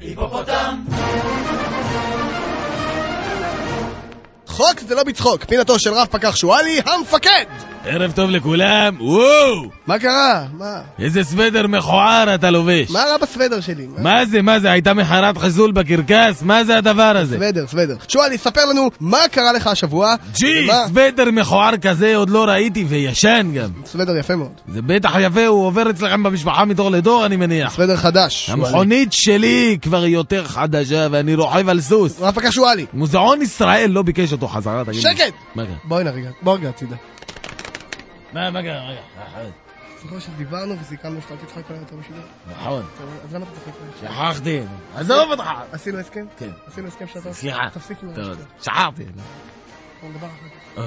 היפופוטם! צחוק זה לא בצחוק, פינתו של רב פקח שואלי, המפקד! ערב טוב לכולם, וואו! מה קרה? מה? איזה סוודר מכוער אתה לובש. מה רע בסוודר שלי? מה זה, מה זה, הייתה מחרת חיסול בקרקס? מה זה הדבר הזה? סוודר, סוודר. שואלי, ספר לנו מה קרה לך השבוע. ג'י, ומה- סוודר מכוער כזה עוד לא ראיתי, וישן גם. סוודר יפה מאוד. זה בטח יפה, הוא עובר אצלכם במשפחה מדור לדור, אני מניח. סוודר חדש. המכונית שלי כבר יותר חדשה, ואני רוכב על סוס. רב פקח שואלי. מוזיאון ישראל לא ביקש אותו חזרה, תגיד לי. שקט! מה קרה? בואי נרגע, בוא רגע הצידה. מה מה קרה? רגע, זוכר שדיברנו וסיכמנו שאתה תצחק עליי יותר בשידור? נכון, אז למה אתה צוחק עליי? שכחתי. עזוב אותך. עשינו הסכם? כן. עשינו הסכם שאתה... סליחה. תפסיק עם טוב, השטויות. שכחתי. בוא.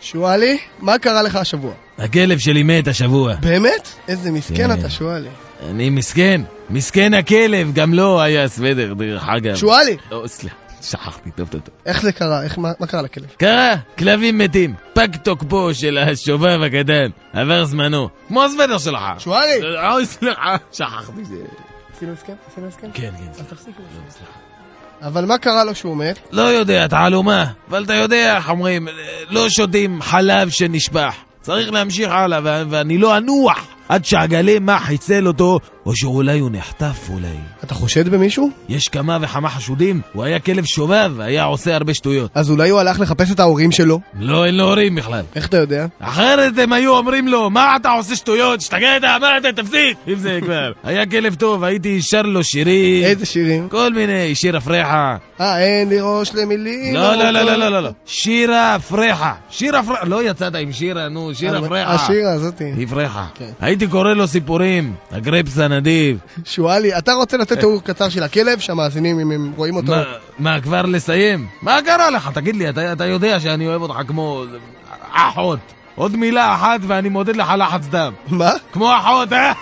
שואלי, מה קרה לך השבוע? הכלב שלי מת השבוע. באמת? איזה מסכן כן. אתה שואלי. אני מסכן, מסכן הכלב, גם לו היה סוודר, דרך אגב. שואלי, לא, סליחה, שכחתי, טוב, טוב, טוב. איך זה קרה? איך- מה מה קרה לכלב? קרה, כלבים מתים. פג תוקפו של השובב הקטן, עבר זמנו. כמו הסוודר שלך. שואלי! אוי, סליחה, שכחתי זה. עשינו הסכם? עשינו הסכם? כן, כן, אז סליחה. תפסיק עם זה. סליחה. אבל מה קרה לו שהוא מת? לא יודע, תעלומה, אבל אתה יודע איך אומרים, לא שותים חלב שנשפך. צריך להמשיך הלאה, ואני לא אנוח עד שהגלי מח יצל אותו, או שאולי הוא נחטף אולי. אתה חושד במישהו? יש כמה וכמה חשודים, הוא היה כלב שובב, היה עושה הרבה שטויות. אז אולי הוא הלך לחפש את ההורים שלו? לא, אין לו הורים בכלל. איך אתה יודע? אחרת הם היו אומרים לו, מה אתה עושה שטויות? שתגעת, מה אתה תפסיק? אם זה כבר. היה כלב טוב, הייתי שר לו שירים. איזה שירים? כל מיני, שיר אפרחה. אה, אין לי ראש למילים. לא, לא, לא, לא, לא, לא, לא. שירה אפרחה. שיר אפרחה. לא יצאת עם שירה, נו, שיר אפרחה. השירה הזאתי. היא פרחה. הייתי קורא לו סיפורים, הגרפס הנדיב. שואלי, אתה רוצה לתת תיאור קצר של הכלב, שהמאזינים, אם הם רואים אותו... מה, מה, כבר לסיים? מה קרה לך? תגיד לי, אתה, אתה יודע שאני אוהב אותך כמו אחות. עוד מילה אחת ואני מודד לך לחץ דם. מה? כמו אחות, אה?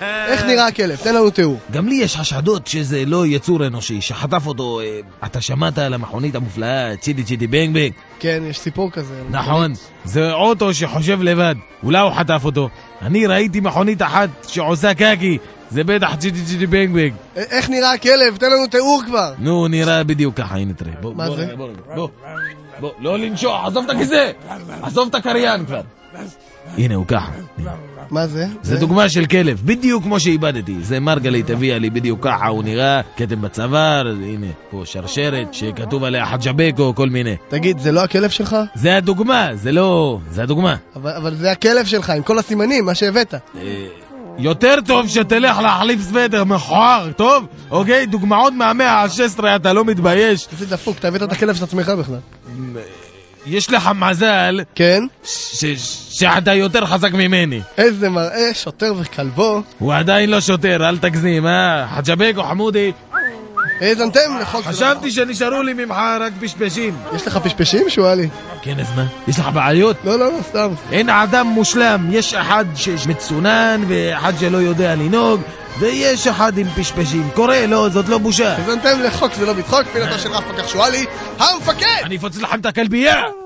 איך נראה הכלב? תן לנו תיאור. גם לי יש חשדות שזה לא יצור אנושי, שחטף אותו, אה, אתה שמעת על המכונית המופלאה, צ'ידי צ'ידי בנג בנג? כן, יש סיפור כזה. נכון, זה אוטו שחושב לבד, אולי הוא חטף אותו. אני ראיתי מכונית אחת שעושה קקי, זה בטח צ'ידי צ'ידי בנג בנג. א- איך נראה הכלב? תן לנו תיאור כבר. נו, נראה בדיוק ככה, הנה תראה. בוא, מה בוא, זה? בוא, בוא, בוא, לא לנשוך, עזוב את הכיסא, עזוב את הקריין כבר. הנה הוא ככה. מה זה? זה דוגמה של כלב, בדיוק כמו שאיבדתי. זה מרגלית הביאה לי בדיוק ככה, הוא נראה, כתם בצוואר, הנה, פה שרשרת שכתוב עליה חג'בקו, כל מיני. תגיד, זה לא הכלב שלך? זה הדוגמה, זה לא... זה הדוגמה. אבל אבל זה הכלב שלך, עם כל הסימנים, מה שהבאת. אה, יותר טוב שתלך להחליף סוודר מכוער, טוב? אוקיי, דוגמאות מהמאה ה-16 אתה לא מתבייש? איזה דפוק, אתה הבאת את הכלב של עצמך בכלל. יש לך מזל כן? ש- ש- שאתה יותר חזק ממני. איזה מראה, שוטר וכלבו. הוא עדיין לא שוטר, אל תגזים, אה? חג'בקו חמודי, האזנתם לחוק של... חשבתי שנשארו לי ממך רק פשפשים. יש לך פשפשים, שואלי? כן, אז מה? יש לך בעיות? לא, לא, לא, סתם. אין אדם מושלם, יש אחד שמצונן ואחד שלא יודע לנהוג ויש אחד עם פשפשים. קורה, לא, זאת לא בושה. האזנתם לחוק זה לא בצחוק, פינתו של רב פקח שואלי, המפקד! אני אפוצץ לכם את הכלבייה!